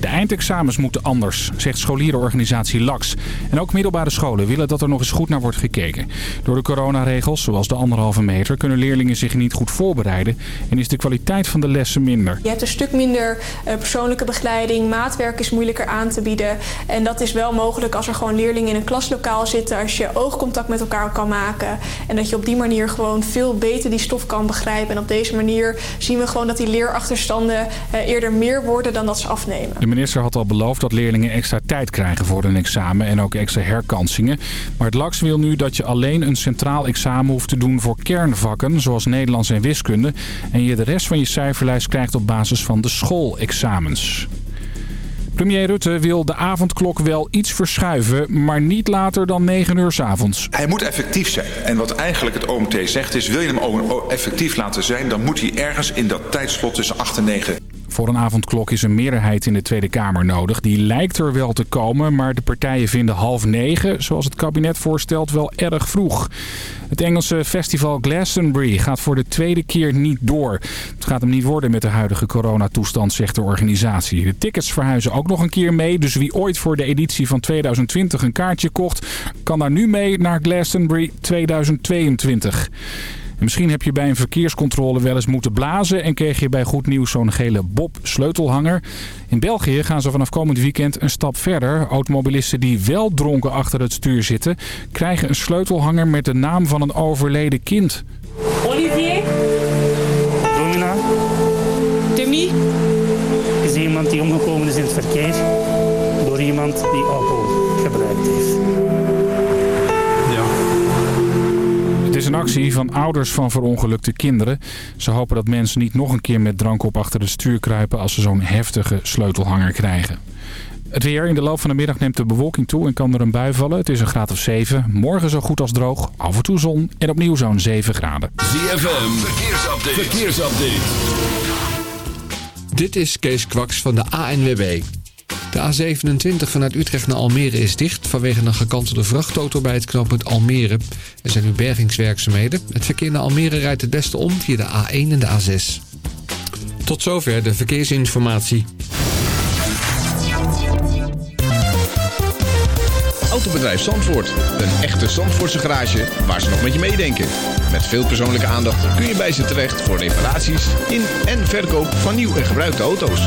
De eindexamens moeten anders, zegt scholierenorganisatie LAX. En ook middelbare scholen willen dat er nog eens goed naar wordt gekeken. Door de coronaregels, zoals de anderhalve meter, kunnen leerlingen zich niet goed voorbereiden... en is de kwaliteit van de lessen minder. Je hebt een stuk minder eh, persoonlijke begeleiding, maatwerk is moeilijker aan te bieden. En dat is wel mogelijk als er gewoon leerlingen in een klaslokaal zitten... als je oogcontact met elkaar kan maken. En dat je op die manier gewoon veel beter die stof kan begrijpen. En op deze manier zien we gewoon dat die leerachterstanden eh, eerder meer worden dan dat ze afnemen. Minister had al beloofd dat leerlingen extra tijd krijgen voor een examen en ook extra herkansingen. Maar het LAX wil nu dat je alleen een centraal examen hoeft te doen voor kernvakken, zoals Nederlands en wiskunde. En je de rest van je cijferlijst krijgt op basis van de schoolexamens. Premier Rutte wil de avondklok wel iets verschuiven, maar niet later dan 9 uur s avonds. Hij moet effectief zijn. En wat eigenlijk het OMT zegt is, wil je hem effectief laten zijn... dan moet hij ergens in dat tijdslot tussen 8 en 9 voor een avondklok is een meerderheid in de Tweede Kamer nodig. Die lijkt er wel te komen, maar de partijen vinden half negen, zoals het kabinet voorstelt, wel erg vroeg. Het Engelse festival Glastonbury gaat voor de tweede keer niet door. Het gaat hem niet worden met de huidige coronatoestand, zegt de organisatie. De tickets verhuizen ook nog een keer mee, dus wie ooit voor de editie van 2020 een kaartje kocht, kan daar nu mee naar Glastonbury 2022 misschien heb je bij een verkeerscontrole wel eens moeten blazen... en kreeg je bij goed nieuws zo'n gele Bob sleutelhanger. In België gaan ze vanaf komend weekend een stap verder. Automobilisten die wel dronken achter het stuur zitten... krijgen een sleutelhanger met de naam van een overleden kind. Olivier? Domina? Demi? Is iemand die omgekomen is in het verkeer door iemand die alcohol actie van ouders van verongelukte kinderen. Ze hopen dat mensen niet nog een keer met drank op achter het stuur kruipen als ze zo'n heftige sleutelhanger krijgen. Het weer in de loop van de middag neemt de bewolking toe en kan er een bui vallen. Het is een graad of 7. Morgen zo goed als droog, af en toe zon en opnieuw zo'n 7 graden. ZFM, verkeersupdate. verkeersupdate. Dit is Kees Kwaks van de ANWB. De A27 vanuit Utrecht naar Almere is dicht vanwege een gekantelde vrachtauto bij het knooppunt Almere. Er zijn nu bergingswerkzaamheden. Het verkeer naar Almere rijdt het beste om via de A1 en de A6. Tot zover de verkeersinformatie. Autobedrijf Zandvoort. Een echte Zandvoortse garage waar ze nog met je meedenken. Met veel persoonlijke aandacht kun je bij ze terecht voor reparaties in en verkoop van nieuw en gebruikte auto's.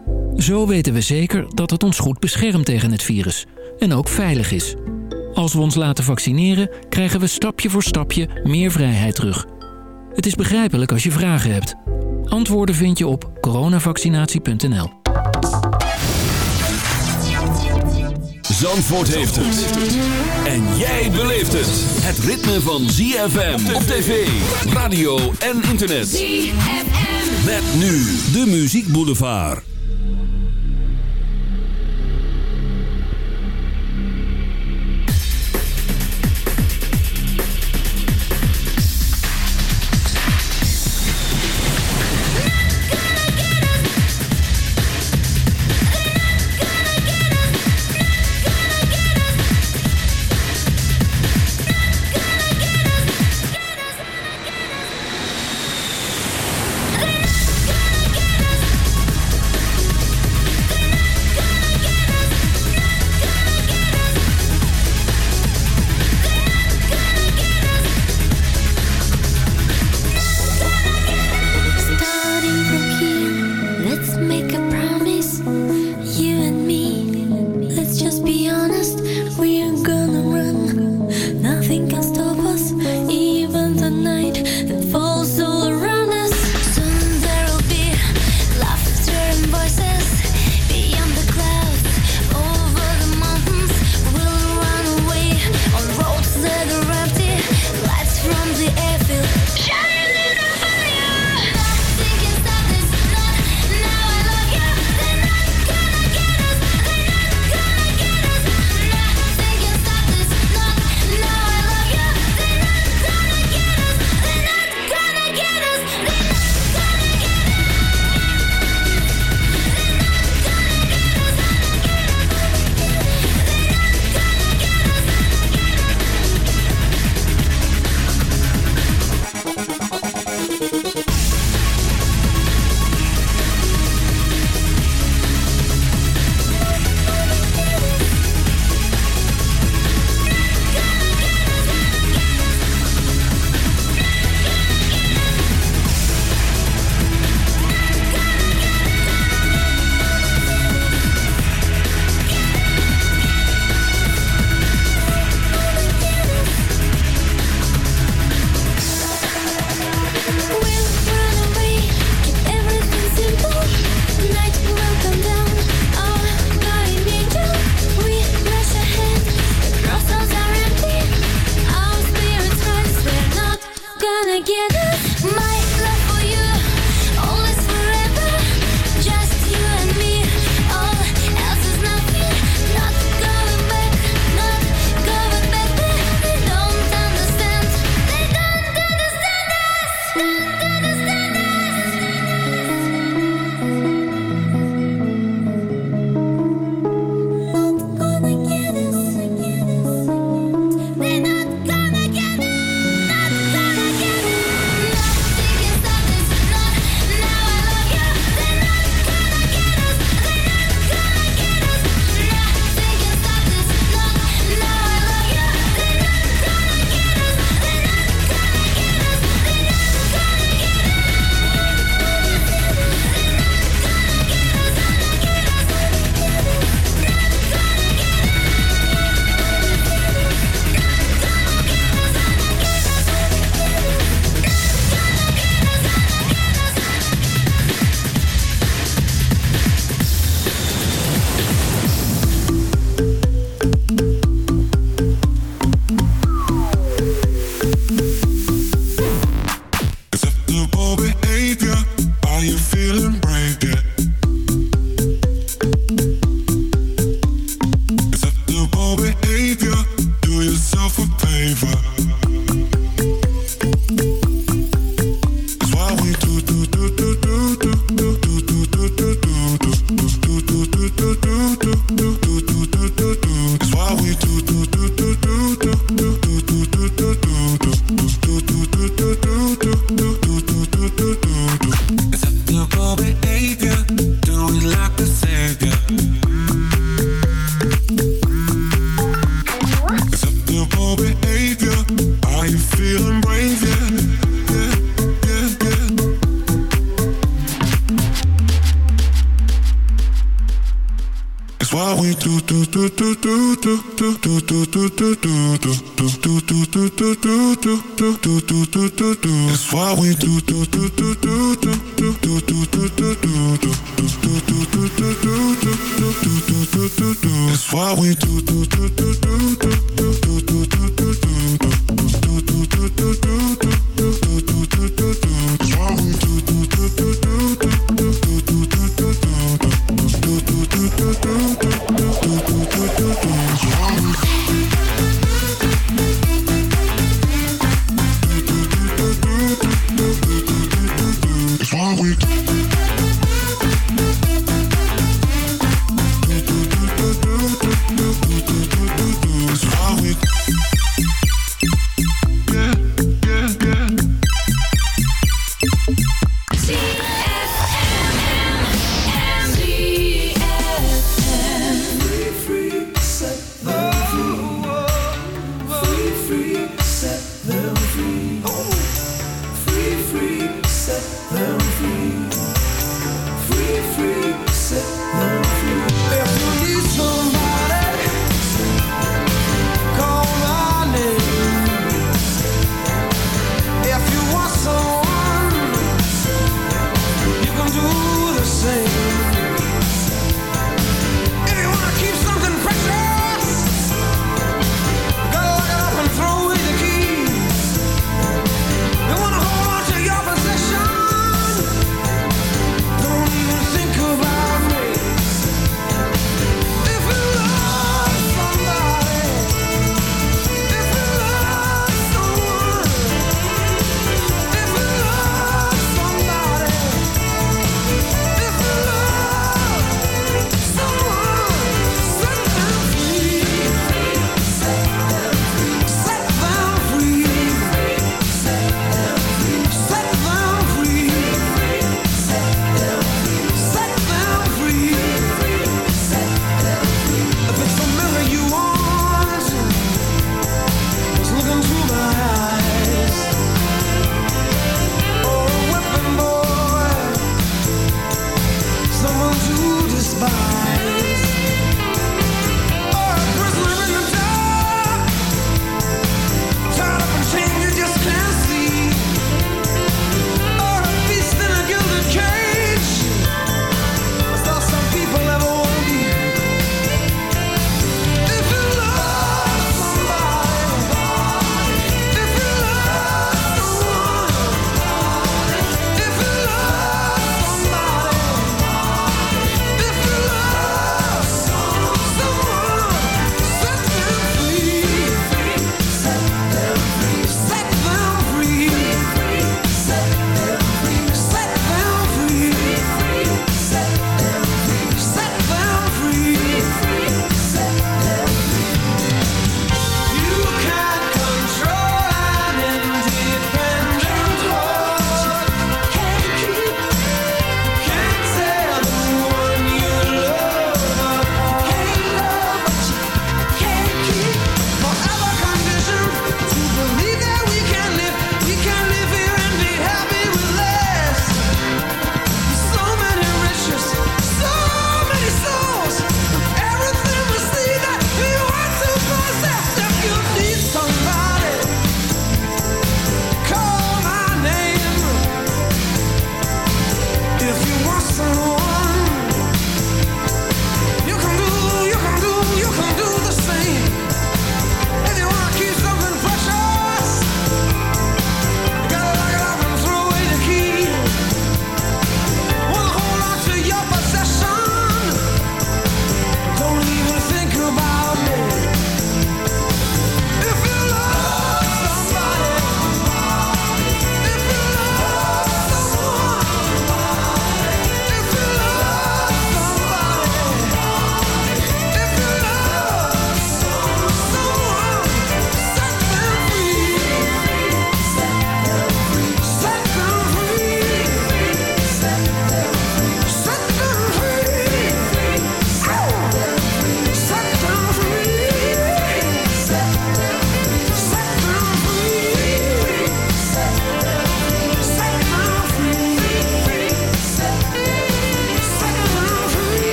Zo weten we zeker dat het ons goed beschermt tegen het virus en ook veilig is. Als we ons laten vaccineren, krijgen we stapje voor stapje meer vrijheid terug. Het is begrijpelijk als je vragen hebt. Antwoorden vind je op coronavaccinatie.nl. Zandvoort heeft het. En jij beleeft het. Het ritme van ZFM op tv, radio en internet. ZFM. Met nu de Muziek Boulevard.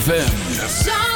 ZFM.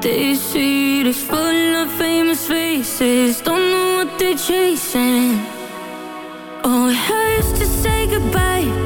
They see full of famous faces. Don't know what they're chasing. Oh, it hurts to say goodbye.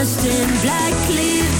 Dressed in black, leave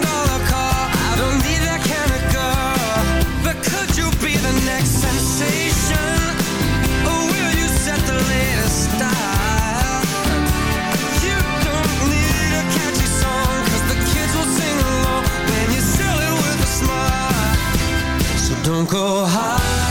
Don't go high.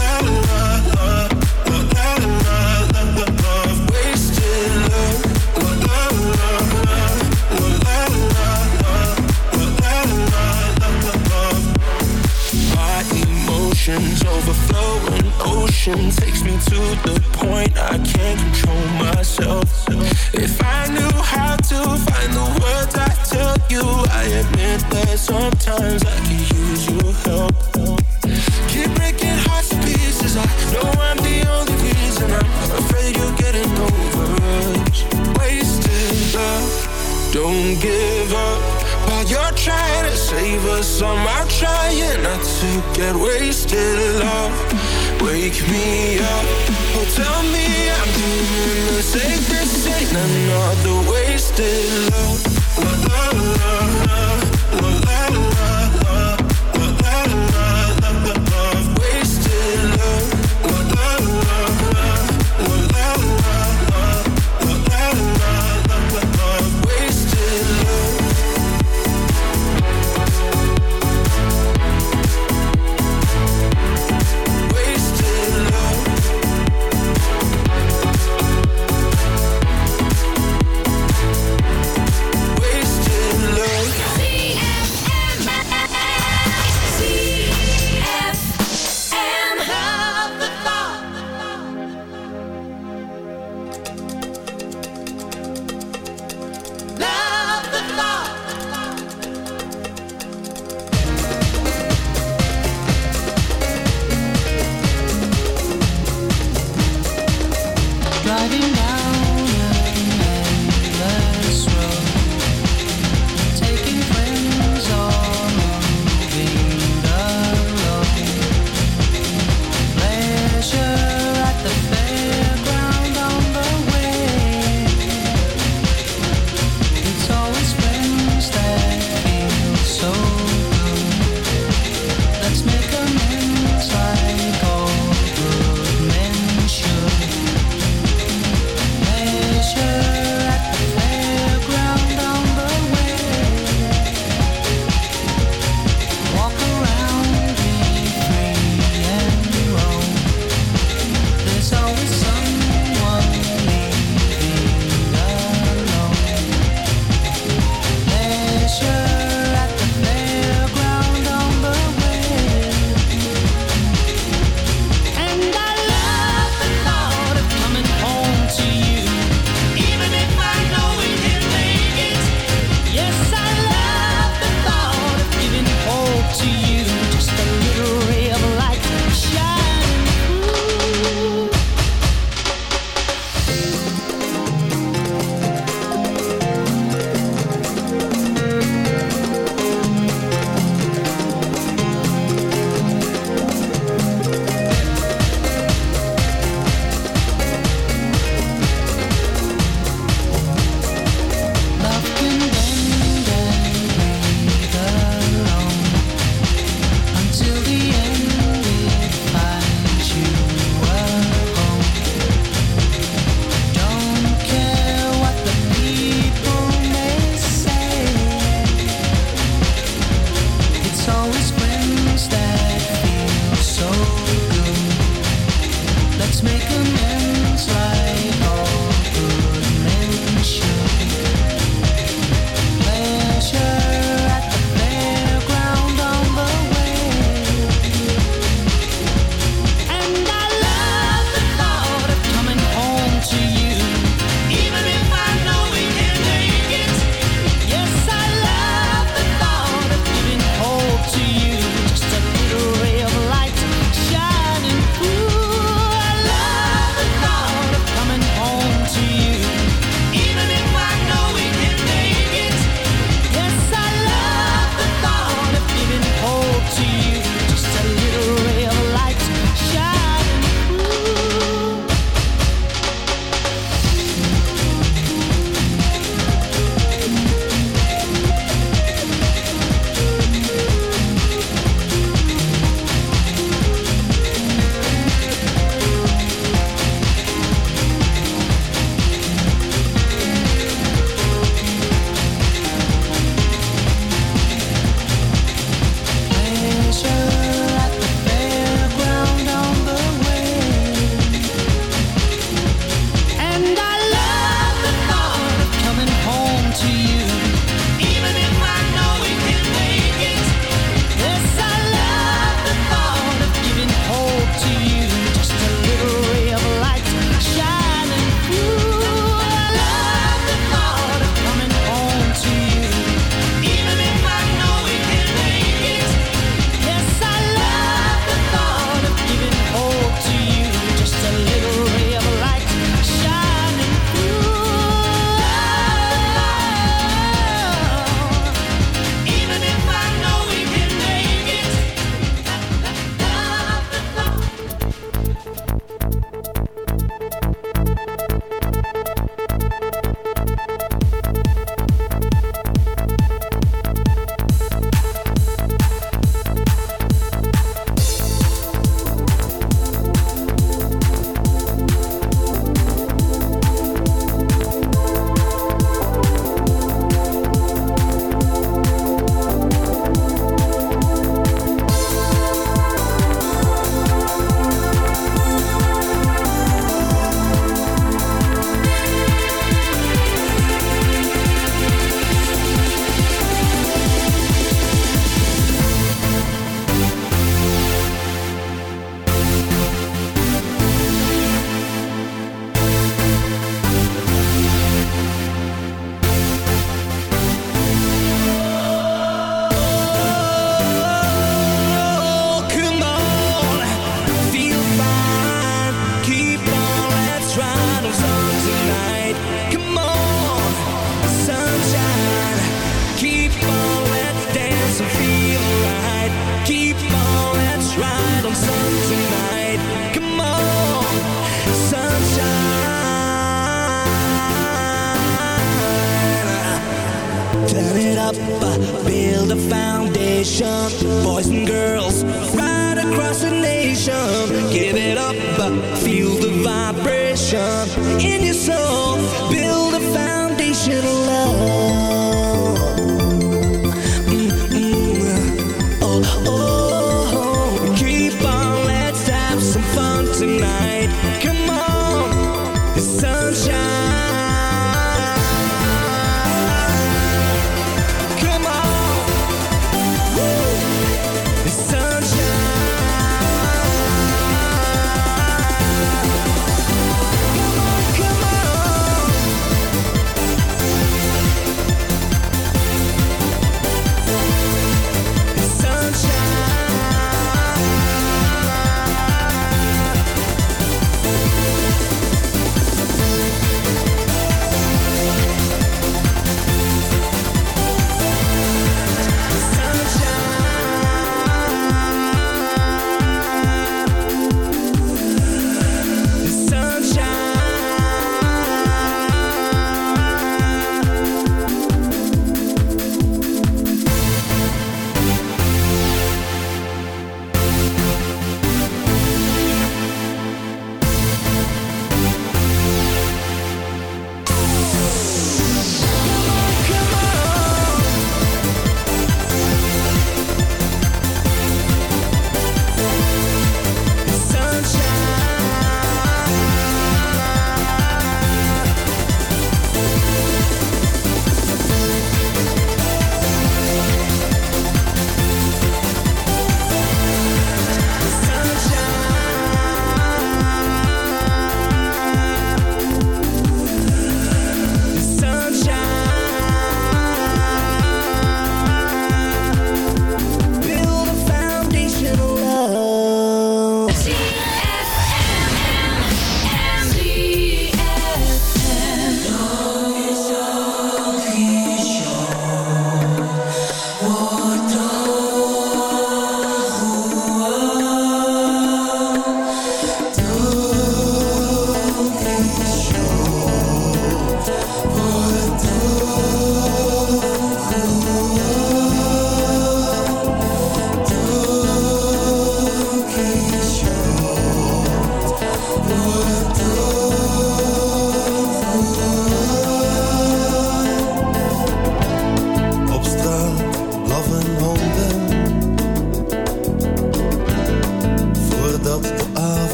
Takes me to the point I can't control. Let